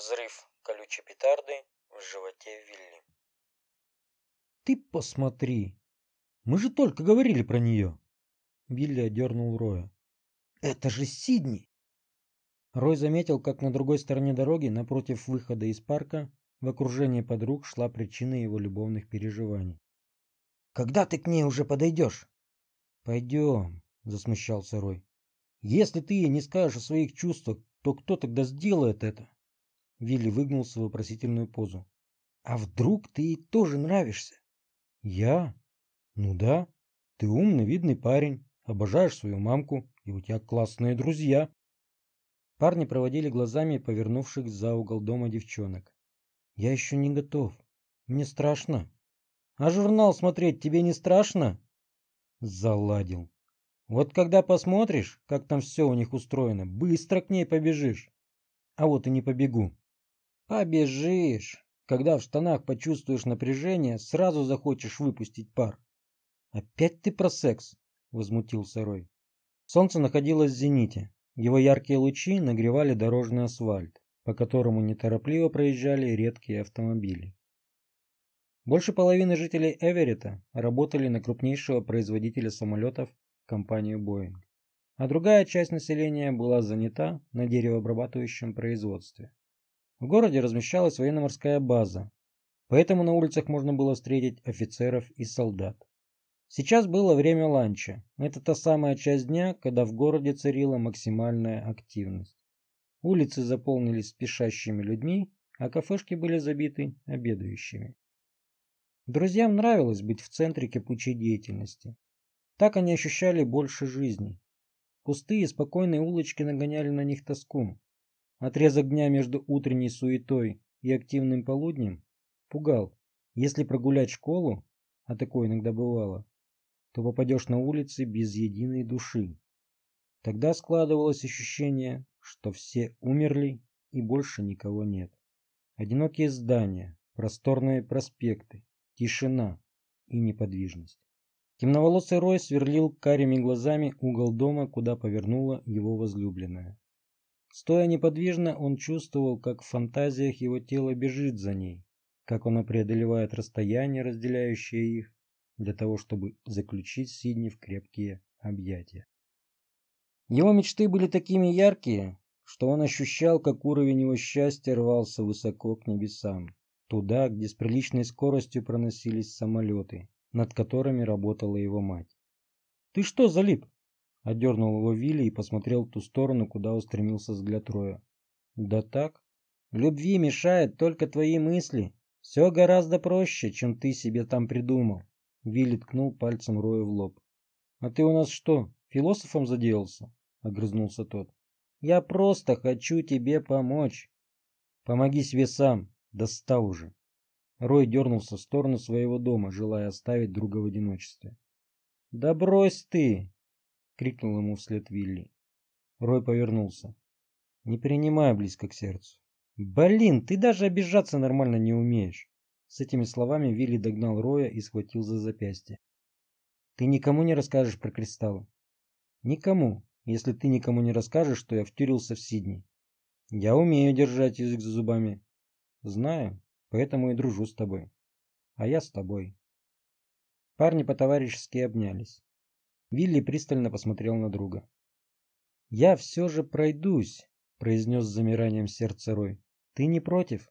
Взрыв колючей петарды в животе Вилли. Ты посмотри. Мы же только говорили про нее. Вилли одернул Роя. Это же Сидни. Рой заметил, как на другой стороне дороги, напротив выхода из парка, в окружении подруг шла причина его любовных переживаний. «Когда ты к ней уже подойдешь?» «Пойдем», — засмущался Рой. «Если ты ей не скажешь о своих чувствах, то кто тогда сделает это?» Вилли выгнулся в вопросительную позу. «А вдруг ты ей тоже нравишься?» «Я? Ну да. Ты умный, видный парень, обожаешь свою мамку, и у тебя классные друзья». Парни проводили глазами повернувших за угол дома девчонок. «Я еще не готов. Мне страшно». «А журнал смотреть тебе не страшно?» Заладил. «Вот когда посмотришь, как там все у них устроено, быстро к ней побежишь». «А вот и не побегу». «Побежишь. Когда в штанах почувствуешь напряжение, сразу захочешь выпустить пар». «Опять ты про секс?» — возмутился Рой. Солнце находилось в зените. Его яркие лучи нагревали дорожный асфальт, по которому неторопливо проезжали редкие автомобили. Больше половины жителей Эверетта работали на крупнейшего производителя самолетов компанию Boeing, а другая часть населения была занята на деревообрабатывающем производстве. В городе размещалась военно-морская база, поэтому на улицах можно было встретить офицеров и солдат. Сейчас было время ланча. Это та самая часть дня, когда в городе царила максимальная активность. Улицы заполнились спешащими людьми, а кафешки были забиты обедающими. Друзьям нравилось быть в центре кипучей деятельности. Так они ощущали больше жизни. Пустые спокойные улочки нагоняли на них тоску. Отрезок дня между утренней суетой и активным полуднем пугал. Если прогулять школу, а такое иногда бывало, то попадешь на улицы без единой души. Тогда складывалось ощущение, что все умерли и больше никого нет. Одинокие здания, просторные проспекты, тишина и неподвижность. Темноволосый Рой сверлил карими глазами угол дома, куда повернула его возлюбленная. Стоя неподвижно, он чувствовал, как в фантазиях его тело бежит за ней, как оно преодолевает расстояние, разделяющее их, для того, чтобы заключить Сидни в крепкие объятия. Его мечты были такими яркие, что он ощущал, как уровень его счастья рвался высоко к небесам, туда, где с приличной скоростью проносились самолеты, над которыми работала его мать. «Ты что залип?» — отдернул его Вилли и посмотрел в ту сторону, куда устремился взгляд Роя. «Да так. Любви мешают только твои мысли. Все гораздо проще, чем ты себе там придумал. Вилли ткнул пальцем Роя в лоб. «А ты у нас что, философом заделался?» — огрызнулся тот. «Я просто хочу тебе помочь». «Помоги себе сам, достал уже». Рой дернулся в сторону своего дома, желая оставить друга в одиночестве. «Да брось ты!» — крикнул ему вслед Вилли. Рой повернулся. «Не принимай близко к сердцу». «Блин, ты даже обижаться нормально не умеешь». С этими словами Вилли догнал Роя и схватил за запястье. «Ты никому не расскажешь про кристаллы?» «Никому, если ты никому не расскажешь, что я втюрился в Сидни. Я умею держать язык за зубами. Знаю, поэтому и дружу с тобой. А я с тобой». Парни по-товарищески обнялись. Вилли пристально посмотрел на друга. «Я все же пройдусь», — произнес с замиранием сердца Рой. «Ты не против?»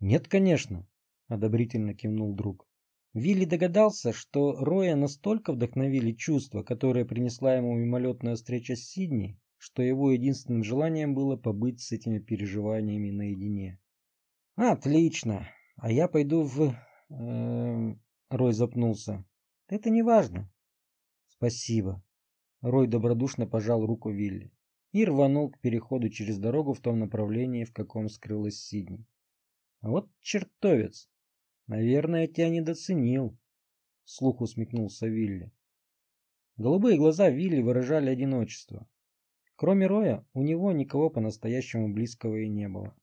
«Нет, конечно одобрительно кивнул друг. Вилли догадался, что Роя настолько вдохновили чувства, которые принесла ему мимолетная встреча с Сидни, что его единственным желанием было побыть с этими переживаниями наедине. «Отлично! А я пойду в...» э Рой запнулся. «Это не важно». «Спасибо». Рой добродушно пожал руку Вилли и рванул к переходу через дорогу в том направлении, в каком скрылась Сидни. «Вот чертовец! Наверное, тебя недооценил. Слух усмехнулся Вилли. Голубые глаза Вилли выражали одиночество. Кроме Роя, у него никого по-настоящему близкого и не было.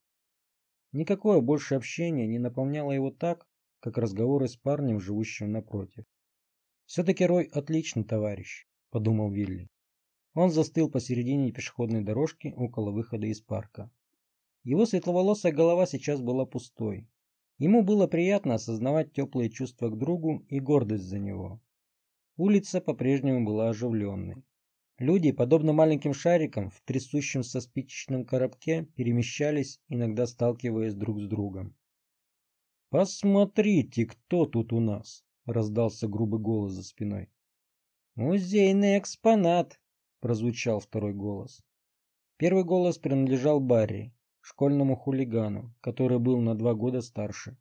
Никакое больше общение не наполняло его так, как разговоры с парнем, живущим напротив. «Все-таки Рой отличный товарищ», — подумал Вилли. Он застыл посередине пешеходной дорожки около выхода из парка. Его светловолосая голова сейчас была пустой. Ему было приятно осознавать теплые чувства к другу и гордость за него. Улица по-прежнему была оживленной. Люди, подобно маленьким шарикам в трясущемся спичечном коробке, перемещались, иногда сталкиваясь друг с другом. «Посмотрите, кто тут у нас!» — раздался грубый голос за спиной. «Музейный экспонат!» — прозвучал второй голос. Первый голос принадлежал Барри, школьному хулигану, который был на два года старше.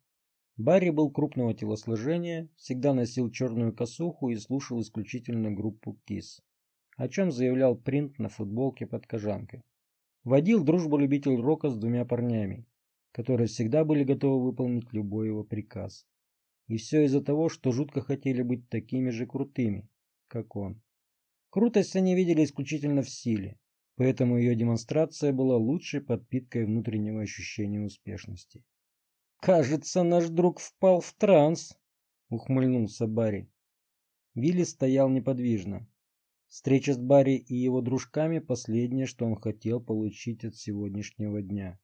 Барри был крупного телосложения, всегда носил черную косуху и слушал исключительно группу Kiss, о чем заявлял принт на футболке под кожанкой. Водил дружбу любитель рока с двумя парнями, которые всегда были готовы выполнить любой его приказ. И все из-за того, что жутко хотели быть такими же крутыми, как он. Крутость они видели исключительно в силе, поэтому ее демонстрация была лучшей подпиткой внутреннего ощущения успешности. «Кажется, наш друг впал в транс», — ухмыльнулся Барри. Вилли стоял неподвижно. Встреча с Барри и его дружками — последнее, что он хотел получить от сегодняшнего дня.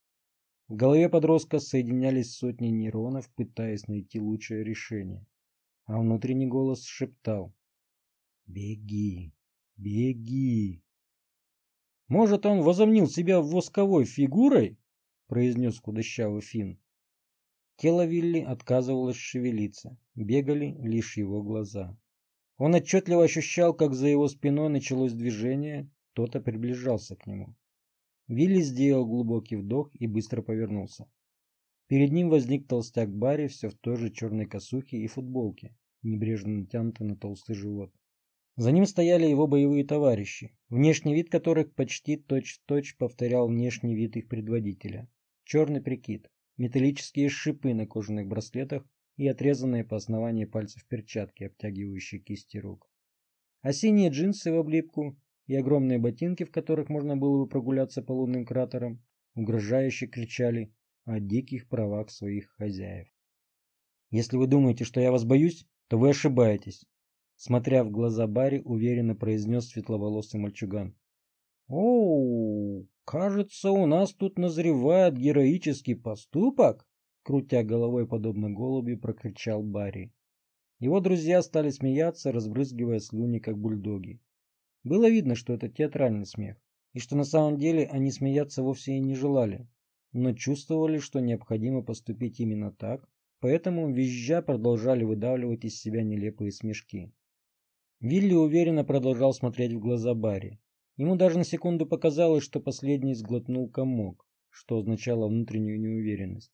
В голове подростка соединялись сотни нейронов, пытаясь найти лучшее решение. А внутренний голос шептал «Беги, беги». «Может, он возомнил себя восковой фигурой?» — произнес худощавый Финн. Тело Вилли отказывалось шевелиться, бегали лишь его глаза. Он отчетливо ощущал, как за его спиной началось движение, кто-то приближался к нему. Вилли сделал глубокий вдох и быстро повернулся. Перед ним возник толстяк Барри все в той же черной косухе и футболке, небрежно натянутой на толстый живот. За ним стояли его боевые товарищи, внешний вид которых почти точь-в-точь -точь повторял внешний вид их предводителя. Черный прикид, металлические шипы на кожаных браслетах и отрезанные по основанию пальцев перчатки, обтягивающие кисти рук. А синие джинсы в облипку и огромные ботинки, в которых можно было бы прогуляться по лунным кратерам, угрожающе кричали о диких правах своих хозяев. «Если вы думаете, что я вас боюсь, то вы ошибаетесь», смотря в глаза Барри, уверенно произнес светловолосый мальчуган. «Оу, кажется, у нас тут назревает героический поступок», крутя головой подобно голубю, прокричал Барри. Его друзья стали смеяться, разбрызгивая слюни, как бульдоги. Было видно, что это театральный смех, и что на самом деле они смеяться вовсе и не желали, но чувствовали, что необходимо поступить именно так, поэтому визжа продолжали выдавливать из себя нелепые смешки. Вилли уверенно продолжал смотреть в глаза Барри. Ему даже на секунду показалось, что последний сглотнул комок, что означало внутреннюю неуверенность.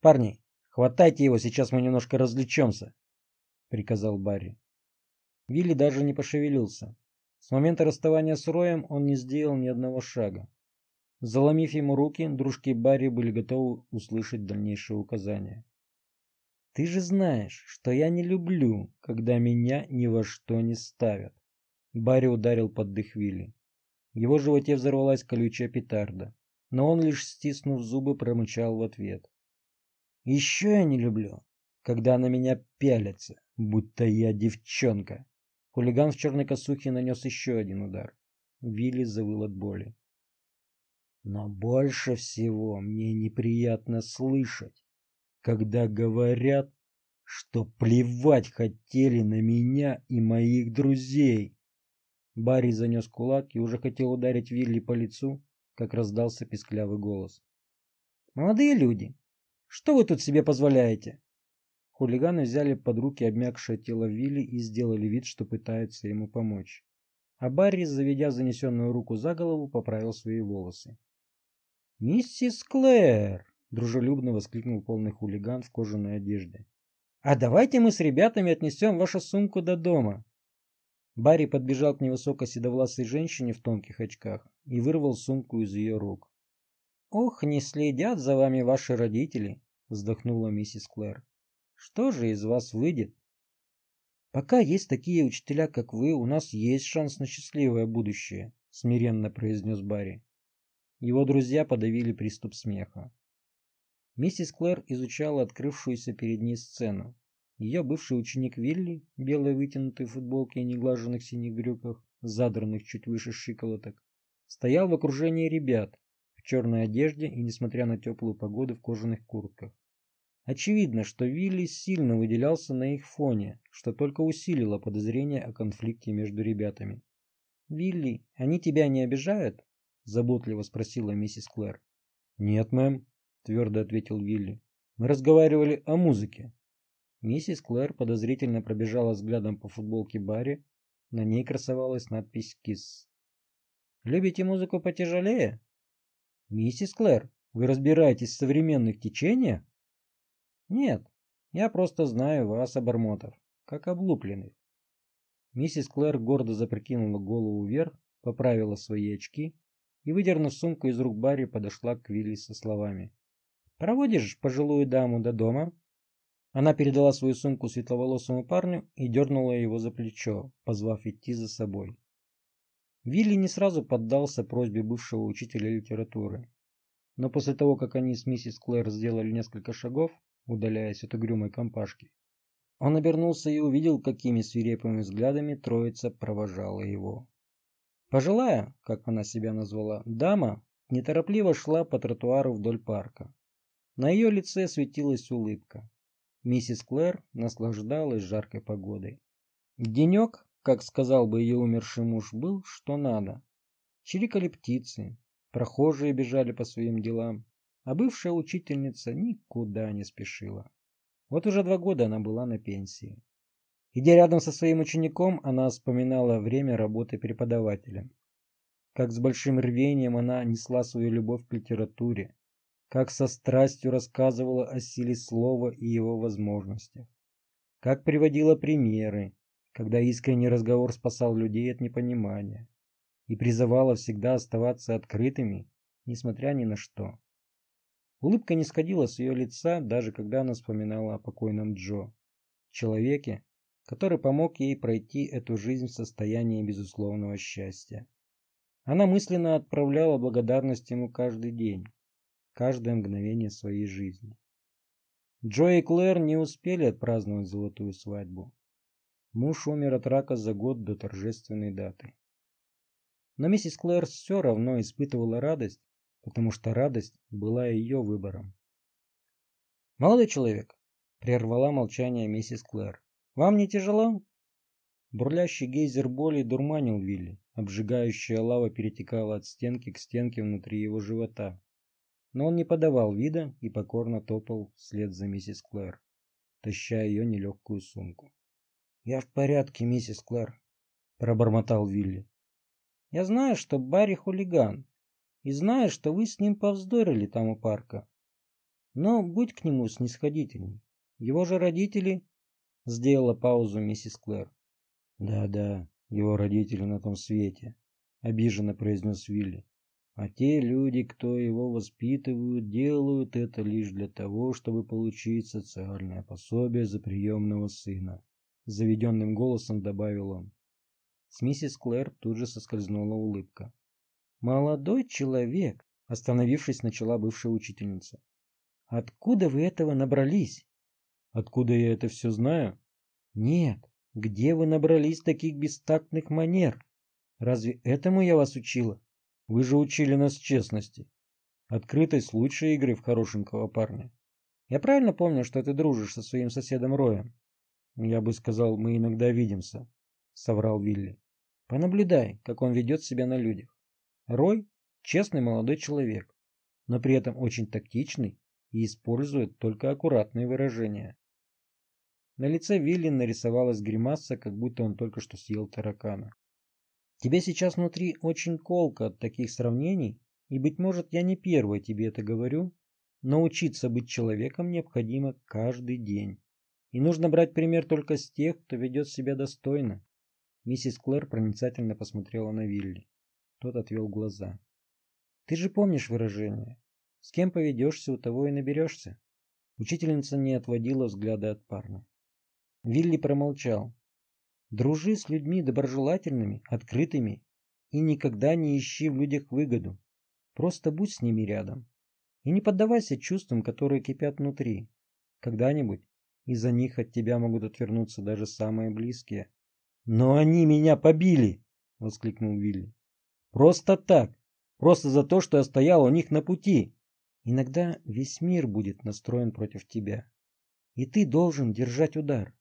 «Парни, хватайте его, сейчас мы немножко развлечемся», — приказал Барри. Вилли даже не пошевелился. С момента расставания с Роем он не сделал ни одного шага. Заломив ему руки, дружки Барри были готовы услышать дальнейшие указания. «Ты же знаешь, что я не люблю, когда меня ни во что не ставят». Барри ударил под дых Вилли. В его животе взорвалась колючая петарда, но он лишь стиснув зубы промычал в ответ. «Еще я не люблю, когда на меня пялятся, будто я девчонка». Хулиган в черной косухе нанес еще один удар. Вилли завыл от боли. Но больше всего мне неприятно слышать, когда говорят, что плевать хотели на меня и моих друзей. Барри занес кулак и уже хотел ударить Вилли по лицу, как раздался писклявый голос. «Молодые люди, что вы тут себе позволяете? Хулиганы взяли под руки обмякшее тело Вилли и сделали вид, что пытаются ему помочь. А Барри, заведя занесенную руку за голову, поправил свои волосы. «Миссис Клэр!» — дружелюбно воскликнул полный хулиган в кожаной одежде. «А давайте мы с ребятами отнесем вашу сумку до дома!» Барри подбежал к невысокой седовласой женщине в тонких очках и вырвал сумку из ее рук. «Ох, не следят за вами ваши родители!» — вздохнула миссис Клэр. Что же из вас выйдет? Пока есть такие учителя, как вы, у нас есть шанс на счастливое будущее, смиренно произнес Барри. Его друзья подавили приступ смеха. Миссис Клэр изучала открывшуюся перед ней сцену. Ее бывший ученик Вилли, белой вытянутой футболке и неглаженных синих брюках, задранных чуть выше щиколоток, стоял в окружении ребят, черной одежде и, несмотря на теплую погоду, в кожаных куртках. Очевидно, что Вилли сильно выделялся на их фоне, что только усилило подозрение о конфликте между ребятами. «Вилли, они тебя не обижают?» – заботливо спросила миссис Клэр. «Нет, мэм», – твердо ответил Вилли. «Мы разговаривали о музыке». Миссис Клэр подозрительно пробежала взглядом по футболке Барри. На ней красовалась надпись «Кисс». «Любите музыку потяжелее?» «Миссис Клэр, вы разбираетесь в современных течениях?» «Нет, я просто знаю вас, обормотов, как облупленных. Миссис Клэр гордо запрокинула голову вверх, поправила свои очки и, выдернув сумку из рук Барри, подошла к Вилли со словами. «Проводишь пожилую даму до дома?» Она передала свою сумку светловолосому парню и дернула его за плечо, позвав идти за собой. Вилли не сразу поддался просьбе бывшего учителя литературы. Но после того, как они с миссис Клэр сделали несколько шагов, удаляясь от угрюмой компашки, он обернулся и увидел, какими свирепыми взглядами троица провожала его. Пожилая, как она себя назвала, дама неторопливо шла по тротуару вдоль парка. На ее лице светилась улыбка. Миссис Клэр наслаждалась жаркой погодой. Денек, как сказал бы ее умерший муж, был что надо. Чирикали птицы, прохожие бежали по своим делам, а бывшая учительница никуда не спешила. Вот уже два года она была на пенсии. Идя рядом со своим учеником, она вспоминала время работы преподавателем. Как с большим рвением она несла свою любовь к литературе, как со страстью рассказывала о силе слова и его возможностях, как приводила примеры, когда искренний разговор спасал людей от непонимания и призывала всегда оставаться открытыми, несмотря ни на что. Улыбка не сходила с ее лица, даже когда она вспоминала о покойном Джо, человеке, который помог ей пройти эту жизнь в состоянии безусловного счастья. Она мысленно отправляла благодарность ему каждый день, каждое мгновение своей жизни. Джо и Клэр не успели отпраздновать золотую свадьбу. Муж умер от рака за год до торжественной даты. Но миссис Клэр все равно испытывала радость, потому что радость была ее выбором. «Молодой человек», — прервала молчание миссис Клэр, — «вам не тяжело?» Бурлящий гейзер боли дурманил Вилли, обжигающая лава перетекала от стенки к стенке внутри его живота. Но он не подавал вида и покорно топал вслед за миссис Клэр, таща ее нелегкую сумку. «Я в порядке, миссис Клэр», — пробормотал Вилли. «Я знаю, что Барри хулиган, и знаю, что вы с ним повздорили там у парка. Но будь к нему снисходительней. Его же родители...» Сделала паузу миссис Клэр. «Да-да, его родители на том свете», — обиженно произнес Вилли. «А те люди, кто его воспитывают, делают это лишь для того, чтобы получить социальное пособие за приемного сына», — заведенным голосом добавил он. С миссис Клэр тут же соскользнула улыбка. «Молодой человек», — остановившись, начала бывшая учительница. «Откуда вы этого набрались?» «Откуда я это все знаю?» «Нет, где вы набрались таких бестактных манер? Разве этому я вас учила? Вы же учили нас честности. Открытость лучшей игры в хорошенького парня. Я правильно помню, что ты дружишь со своим соседом Роем?» «Я бы сказал, мы иногда видимся», — соврал Вилли. «Понаблюдай, как он ведет себя на людях. Рой – честный молодой человек, но при этом очень тактичный и использует только аккуратные выражения. На лице Вилли нарисовалась гримаса, как будто он только что съел таракана. Тебе сейчас внутри очень колко от таких сравнений, и, быть может, я не первая тебе это говорю, но учиться быть человеком необходимо каждый день. И нужно брать пример только с тех, кто ведет себя достойно. Миссис Клэр проницательно посмотрела на Вилли. Тот отвел глаза. Ты же помнишь выражение? С кем поведешься, у того и наберешься. Учительница не отводила взгляда от парня. Вилли промолчал. Дружи с людьми доброжелательными, открытыми и никогда не ищи в людях выгоду. Просто будь с ними рядом. И не поддавайся чувствам, которые кипят внутри. Когда-нибудь из-за них от тебя могут отвернуться даже самые близкие. «Но они меня побили!» — воскликнул Вилли. Просто так, Просто за то, что я стоял у них на пути. Иногда весь мир будет настроен против тебя. И ты должен держать удар.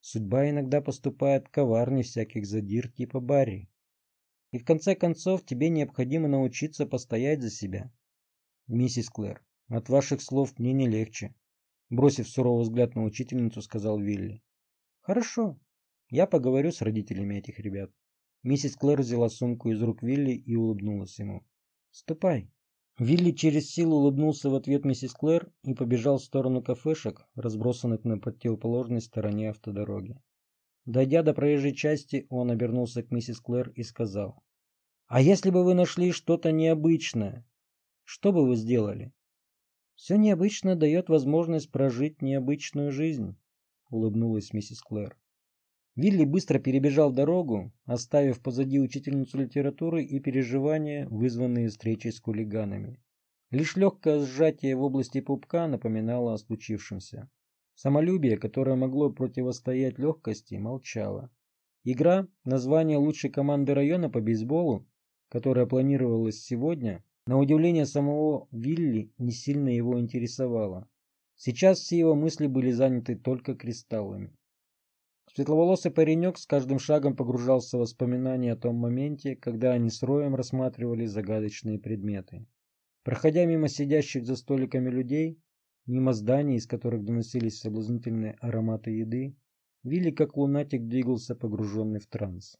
Судьба иногда поступает коварнее всяких задир типа Барри. И в конце концов тебе необходимо научиться постоять за себя. Миссис Клэр, от ваших слов мне не легче. Бросив суровый взгляд на учительницу, сказал Вилли. Хорошо, я поговорю с родителями этих ребят. Миссис Клэр взяла сумку из рук Вилли и улыбнулась ему. Ступай. Вилли через силу улыбнулся в ответ миссис Клэр и побежал в сторону кафешек, разбросанных на противоположной стороне автодороги. Дойдя до проезжей части, он обернулся к миссис Клэр и сказал. «А если бы вы нашли что-то необычное, что бы вы сделали?» «Все необычное дает возможность прожить необычную жизнь», — улыбнулась миссис Клэр. Вилли быстро перебежал дорогу, оставив позади учительницу литературы и переживания, вызванные встречей с хулиганами. Лишь легкое сжатие в области пупка напоминало о случившемся. Самолюбие, которое могло противостоять легкости, молчало. Игра, название лучшей команды района по бейсболу, которая планировалась сегодня, на удивление самого Вилли не сильно его интересовала. Сейчас все его мысли были заняты только кристаллами. Светловолосый паренек с каждым шагом погружался в воспоминания о том моменте, когда они с Роем рассматривали загадочные предметы. Проходя мимо сидящих за столиками людей, мимо зданий, из которых доносились соблазнительные ароматы еды, Вилли как лунатик двигался, погруженный в транс.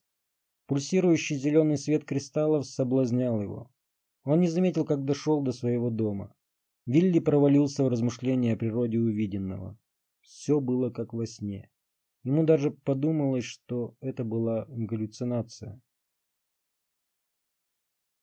Пульсирующий зеленый свет кристаллов соблазнял его. Он не заметил, как дошел до своего дома. Вилли провалился в размышления о природе увиденного. Все было как во сне. Ему даже подумалось, что это была галлюцинация.